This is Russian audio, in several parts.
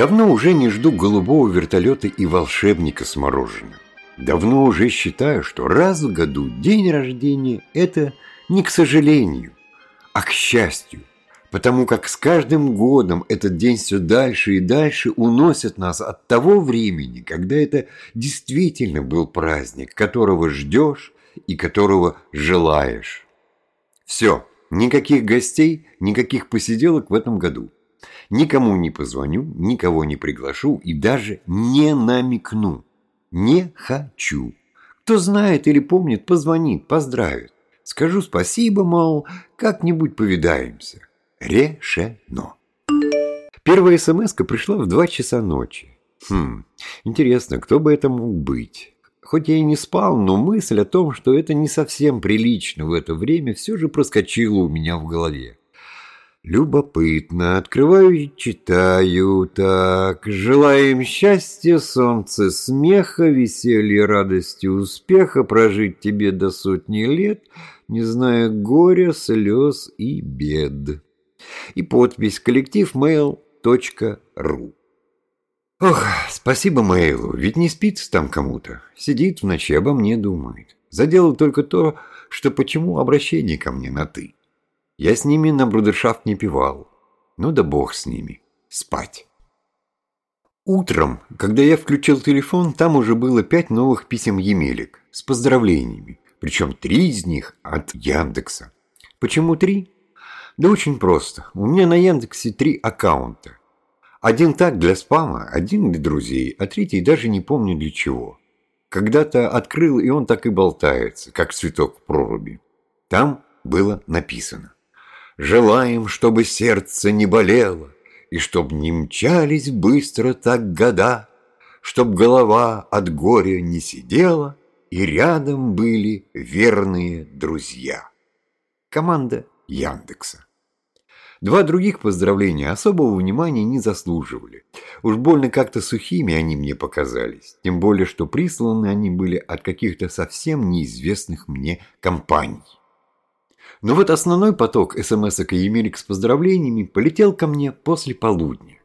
Давно уже не жду голубого вертолета и волшебника с мороженым. Давно уже считаю, что раз в году день рождения – это не к сожалению, а к счастью. Потому как с каждым годом этот день все дальше и дальше уносит нас от того времени, когда это действительно был праздник, которого ждешь и которого желаешь. Все, никаких гостей, никаких посиделок в этом году. Никому не позвоню, никого не приглашу и даже не намекну. Не хочу. Кто знает или помнит, позвонит, поздравит. Скажу спасибо, мол, как-нибудь повидаемся. Решено. Первая смс пришла в два часа ночи. Хм, интересно, кто бы это мог быть? Хоть я и не спал, но мысль о том, что это не совсем прилично в это время, все же проскочила у меня в голове. Любопытно. Открываю и читаю. Так. Желаем счастья, солнца, смеха, веселья, радости, успеха, прожить тебе до сотни лет, не зная горя, слез и бед. И подпись коллектив mail.ru Ох, спасибо Мейлу, ведь не спится там кому-то. Сидит в ночи, обо мне думает. Заделал только то, что почему обращение ко мне на «ты». Я с ними на брудершафт не пивал. Ну да бог с ними. Спать. Утром, когда я включил телефон, там уже было пять новых писем Емелик с поздравлениями. Причем три из них от Яндекса. Почему три? Да очень просто. У меня на Яндексе три аккаунта. Один так для спама, один для друзей, а третий даже не помню для чего. Когда-то открыл, и он так и болтается, как цветок в проруби. Там было написано. Желаем, чтобы сердце не болело, И чтоб не мчались быстро так года, Чтоб голова от горя не сидела, И рядом были верные друзья. Команда Яндекса. Два других поздравления особого внимания не заслуживали. Уж больно как-то сухими они мне показались. Тем более, что присланы они были от каких-то совсем неизвестных мне компаний. Но вот основной поток смс-ок и емелик с поздравлениями полетел ко мне после полудня.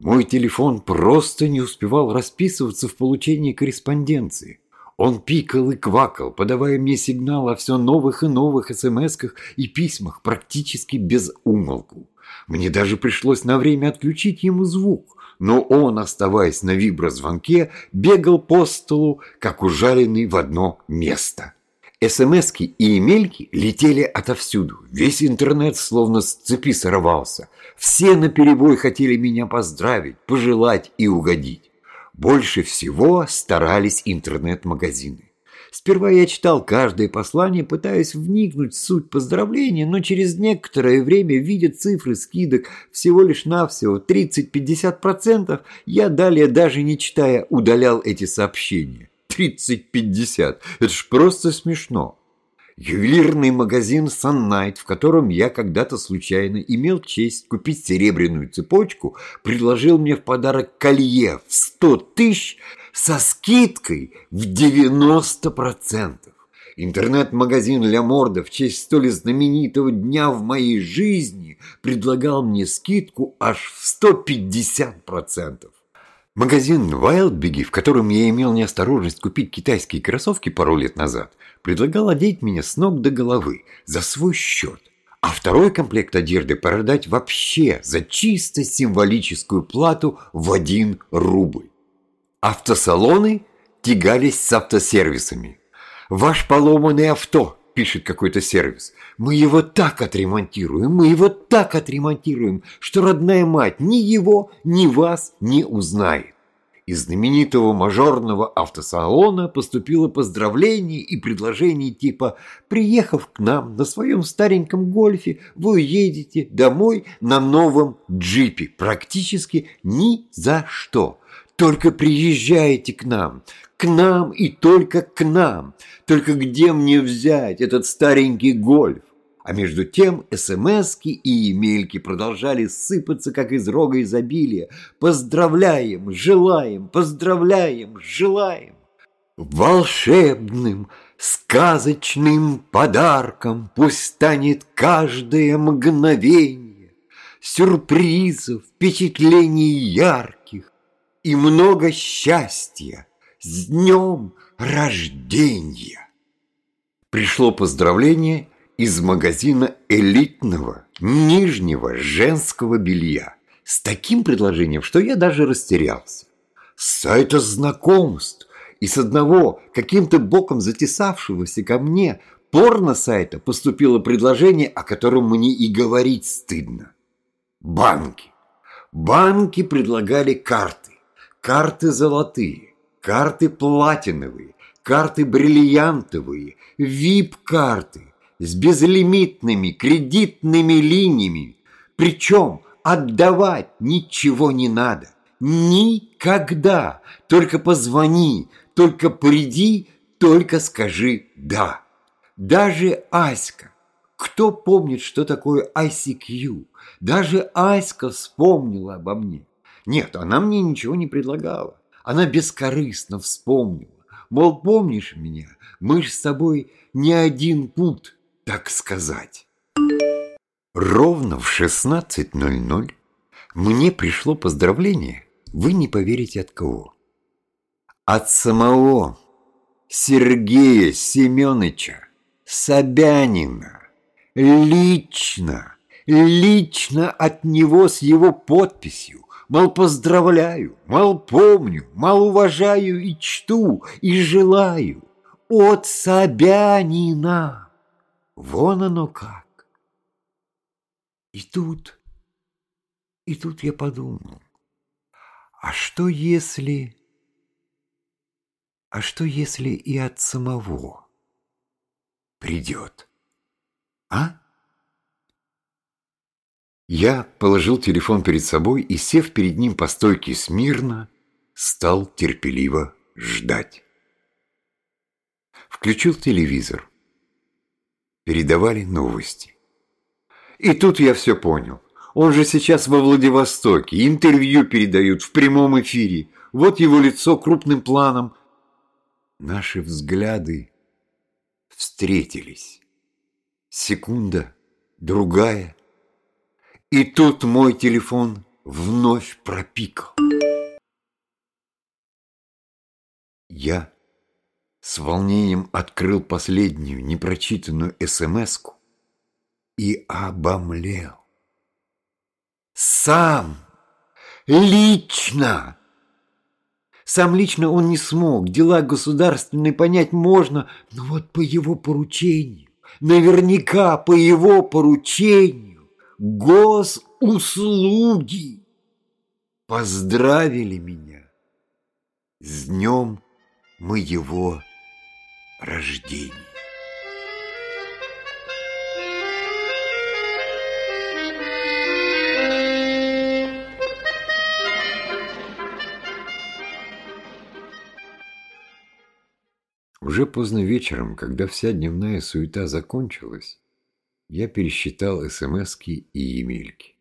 Мой телефон просто не успевал расписываться в получении корреспонденции. Он пикал и квакал, подавая мне сигнал о все новых и новых смс-ках и письмах практически без умолку. Мне даже пришлось на время отключить ему звук, но он, оставаясь на виброзвонке, бегал по столу, как ужаленный в одно место. СМСки и имельки летели отовсюду. Весь интернет словно с цепи сорвался. Все наперебой хотели меня поздравить, пожелать и угодить. Больше всего старались интернет-магазины. Сперва я читал каждое послание, пытаясь вникнуть в суть поздравления, но через некоторое время, видя цифры скидок всего лишь навсего 30-50%, я далее, даже не читая, удалял эти сообщения. 30-50. Это ж просто смешно. Ювелирный магазин Sunnight, в котором я когда-то случайно имел честь купить серебряную цепочку, предложил мне в подарок колье в 100 тысяч со скидкой в 90%. Интернет-магазин «Ля Морда» в честь столь знаменитого дня в моей жизни предлагал мне скидку аж в 150%. Магазин Wildbiggy, в котором я имел неосторожность купить китайские кроссовки пару лет назад, предлагал одеть меня с ног до головы за свой счет, а второй комплект одежды продать вообще за чисто символическую плату в один рубль. Автосалоны тягались с автосервисами. Ваш поломанный авто пишет какой-то сервис. Мы его так отремонтируем, мы его так отремонтируем, что родная мать ни его, ни вас не узнает. Из знаменитого мажорного автосалона поступило поздравление и предложение типа «Приехав к нам на своем стареньком гольфе, вы уедете домой на новом джипе практически ни за что». Только приезжайте к нам, к нам и только к нам. Только где мне взять этот старенький гольф? А между тем СМСки и емельки продолжали сыпаться, как из рога изобилия. Поздравляем, желаем, поздравляем, желаем. Волшебным, сказочным подарком Пусть станет каждое мгновение. сюрпризов, впечатлений ярких и много счастья с днем рождения. Пришло поздравление из магазина элитного нижнего женского белья с таким предложением, что я даже растерялся. С сайта знакомств и с одного каким-то боком затесавшегося ко мне порно-сайта поступило предложение, о котором мне и говорить стыдно. Банки. Банки предлагали карты. Карты золотые, карты платиновые, карты бриллиантовые, вип-карты с безлимитными кредитными линиями. Причем отдавать ничего не надо. Никогда. Только позвони, только приди, только скажи «да». Даже Аська. Кто помнит, что такое ICQ? Даже Аська вспомнила обо мне. Нет, она мне ничего не предлагала. Она бескорыстно вспомнила. Мол, помнишь меня? Мы ж с тобой не один путь, так сказать. Ровно в 16.00 мне пришло поздравление, вы не поверите от кого. От самого Сергея Семеновича Собянина. Лично, лично от него с его подписью. Мол, поздравляю, мол, помню, мол, уважаю и чту, и желаю. От Собянина. Вон оно как. И тут, и тут я подумал, а что если... А что если и от самого? придет. А? Я положил телефон перед собой и, сев перед ним по стойке смирно, стал терпеливо ждать. Включил телевизор. Передавали новости. И тут я все понял. Он же сейчас во Владивостоке, интервью передают в прямом эфире. Вот его лицо крупным планом. Наши взгляды встретились. Секунда, другая. И тут мой телефон вновь пропикал. Я с волнением открыл последнюю непрочитанную смс и обомлел. Сам, лично сам лично он не смог, дела государственные понять можно, но вот по его поручению, наверняка по его поручению, госуслуги поздравили меня с днем моего рождения. Уже поздно вечером, когда вся дневная суета закончилась, я пересчитал СМСки и емельки.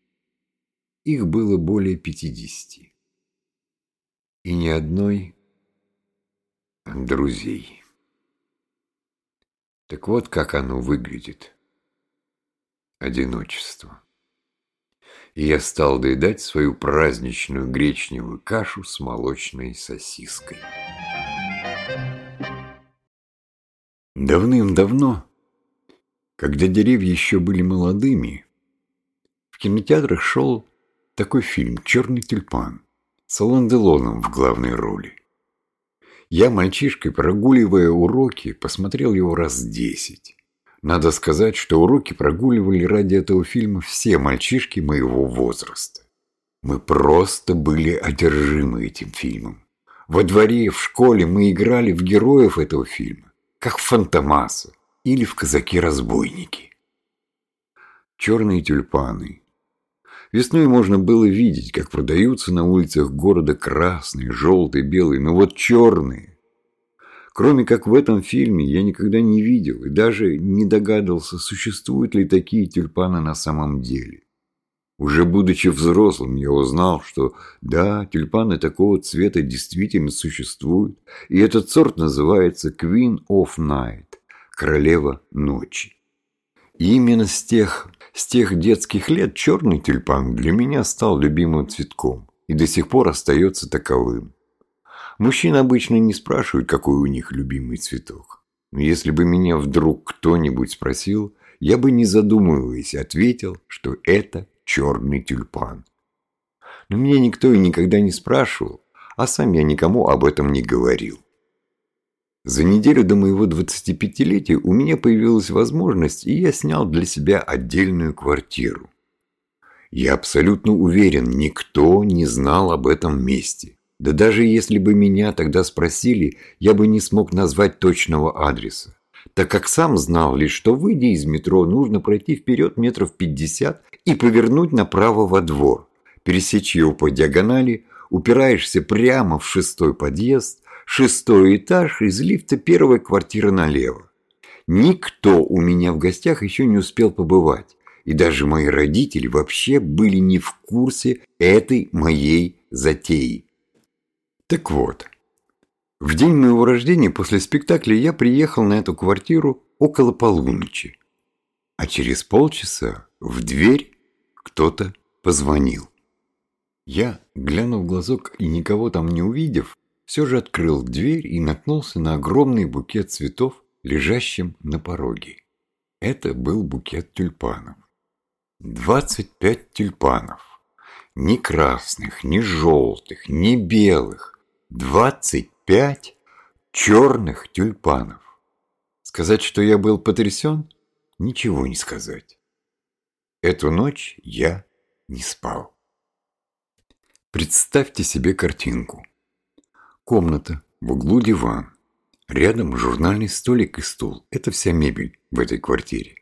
Их было более пятидесяти. И ни одной друзей. Так вот, как оно выглядит. Одиночество. И я стал доедать свою праздничную гречневую кашу с молочной сосиской. Давным-давно, когда деревья еще были молодыми, в кинотеатрах шел такой фильм «Черный тюльпан» с Алан Делоном в главной роли. Я мальчишкой, прогуливая уроки, посмотрел его раз десять. Надо сказать, что уроки прогуливали ради этого фильма все мальчишки моего возраста. Мы просто были одержимы этим фильмом. Во дворе, в школе мы играли в героев этого фильма как в Фантомаса или в Казаки-разбойники. Черные тюльпаны. Весной можно было видеть, как продаются на улицах города красные, желтые, белые, но вот черные. Кроме как в этом фильме я никогда не видел и даже не догадывался, существуют ли такие тюльпаны на самом деле. Уже будучи взрослым, я узнал, что да, тюльпаны такого цвета действительно существуют, и этот сорт называется Queen of Night – королева ночи. И именно с тех, с тех детских лет черный тюльпан для меня стал любимым цветком и до сих пор остается таковым. Мужчин обычно не спрашивают, какой у них любимый цветок. Но если бы меня вдруг кто-нибудь спросил, я бы, не задумываясь, ответил, что это черный тюльпан. Но меня никто и никогда не спрашивал, а сам я никому об этом не говорил. За неделю до моего 25-летия у меня появилась возможность, и я снял для себя отдельную квартиру. Я абсолютно уверен, никто не знал об этом месте. Да даже если бы меня тогда спросили, я бы не смог назвать точного адреса, так как сам знал лишь, что выйдя из метро, нужно пройти вперед метров 50 и повернуть направо во двор, пересечь его по диагонали, упираешься прямо в шестой подъезд, шестой этаж из лифта первой квартиры налево. Никто у меня в гостях еще не успел побывать, и даже мои родители вообще были не в курсе этой моей затеи. Так вот, в день моего рождения после спектакля я приехал на эту квартиру около полуночи. А через полчаса в дверь кто-то позвонил. Я, глянув в глазок и никого там не увидев, все же открыл дверь и наткнулся на огромный букет цветов, лежащим на пороге. Это был букет тюльпанов. Двадцать пять тюльпанов. Ни красных, ни желтых, ни белых. Двадцать пять черных тюльпанов. Сказать, что я был потрясен, ничего не сказать. Эту ночь я не спал. Представьте себе картинку. Комната, в углу диван, рядом журнальный столик и стул. Это вся мебель в этой квартире.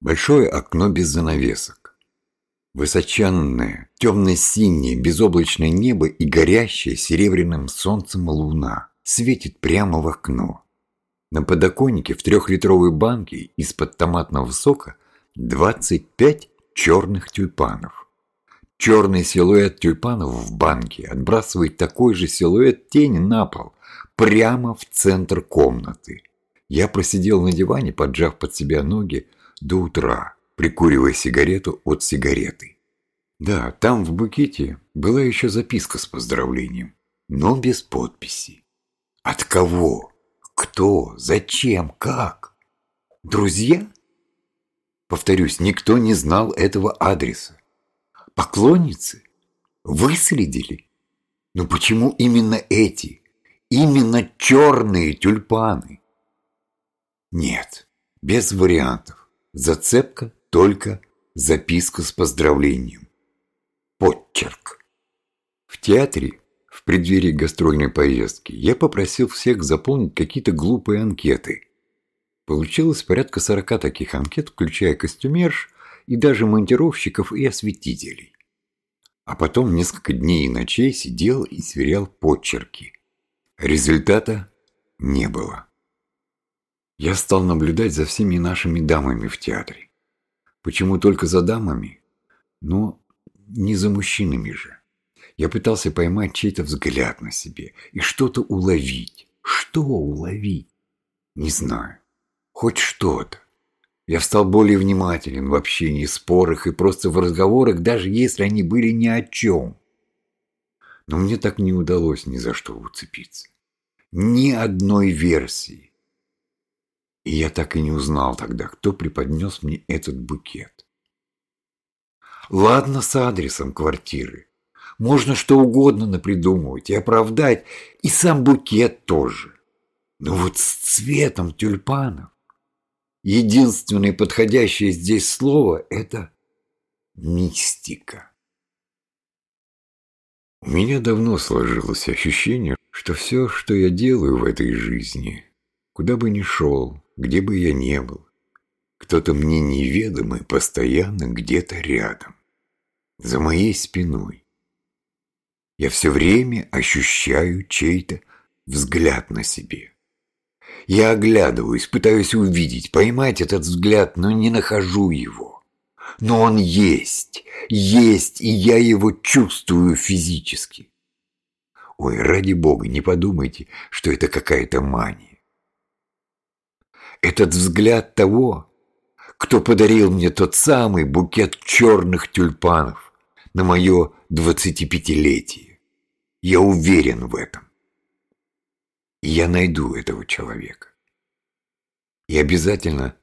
Большое окно без занавесок. Высоченное, темно-синее, безоблачное небо и горящее серебряным солнцем луна светит прямо в окно. На подоконнике в трехлитровой банке из-под томатного сока 25 черных тюльпанов. Черный силуэт тюльпанов в банке отбрасывает такой же силуэт тени на пол, прямо в центр комнаты. Я просидел на диване, поджав под себя ноги, до утра прикуривая сигарету от сигареты. Да, там в букете была еще записка с поздравлением, но без подписи. От кого? Кто? Зачем? Как? Друзья? Повторюсь, никто не знал этого адреса. Поклонницы? Выследили? Но почему именно эти? Именно черные тюльпаны? Нет, без вариантов. Зацепка только записка с поздравлением. Подчерк. В театре, в преддверии гастрольной поездки, я попросил всех заполнить какие-то глупые анкеты. Получилось порядка сорока таких анкет, включая костюмерш и даже монтировщиков и осветителей. А потом несколько дней и ночей сидел и сверял подчерки. Результата не было. Я стал наблюдать за всеми нашими дамами в театре. Почему только за дамами? Но не за мужчинами же. Я пытался поймать чей-то взгляд на себе и что-то уловить. Что уловить? Не знаю. Хоть что-то. Я стал более внимателен в общении, спорах и просто в разговорах, даже если они были ни о чем. Но мне так не удалось ни за что уцепиться. Ни одной версии. И я так и не узнал тогда, кто преподнес мне этот букет. Ладно с адресом квартиры. Можно что угодно напридумывать и оправдать, и сам букет тоже. Но вот с цветом тюльпанов. Единственное подходящее здесь слово – это мистика. У меня давно сложилось ощущение, что все, что я делаю в этой жизни, куда бы ни шел, где бы я ни был. Кто-то мне неведомый постоянно где-то рядом, за моей спиной. Я все время ощущаю чей-то взгляд на себе. Я оглядываюсь, пытаюсь увидеть, поймать этот взгляд, но не нахожу его. Но он есть, есть, и я его чувствую физически. Ой, ради бога, не подумайте, что это какая-то мания. Этот взгляд того, кто подарил мне тот самый букет черных тюльпанов на мое двадцатипятилетие. Я уверен в этом. Я найду этого человека. И обязательно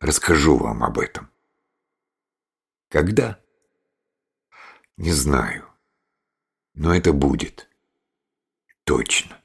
расскажу вам об этом. Когда? Не знаю. Но это будет. Точно.